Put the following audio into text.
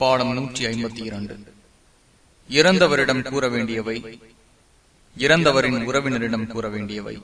பாடம் நூற்றி ஐம்பத்தி இரண்டு. இறந்தவரிடம் கூற வேண்டியவை இறந்தவரின் உறவினரிடம் கூற வேண்டியவை.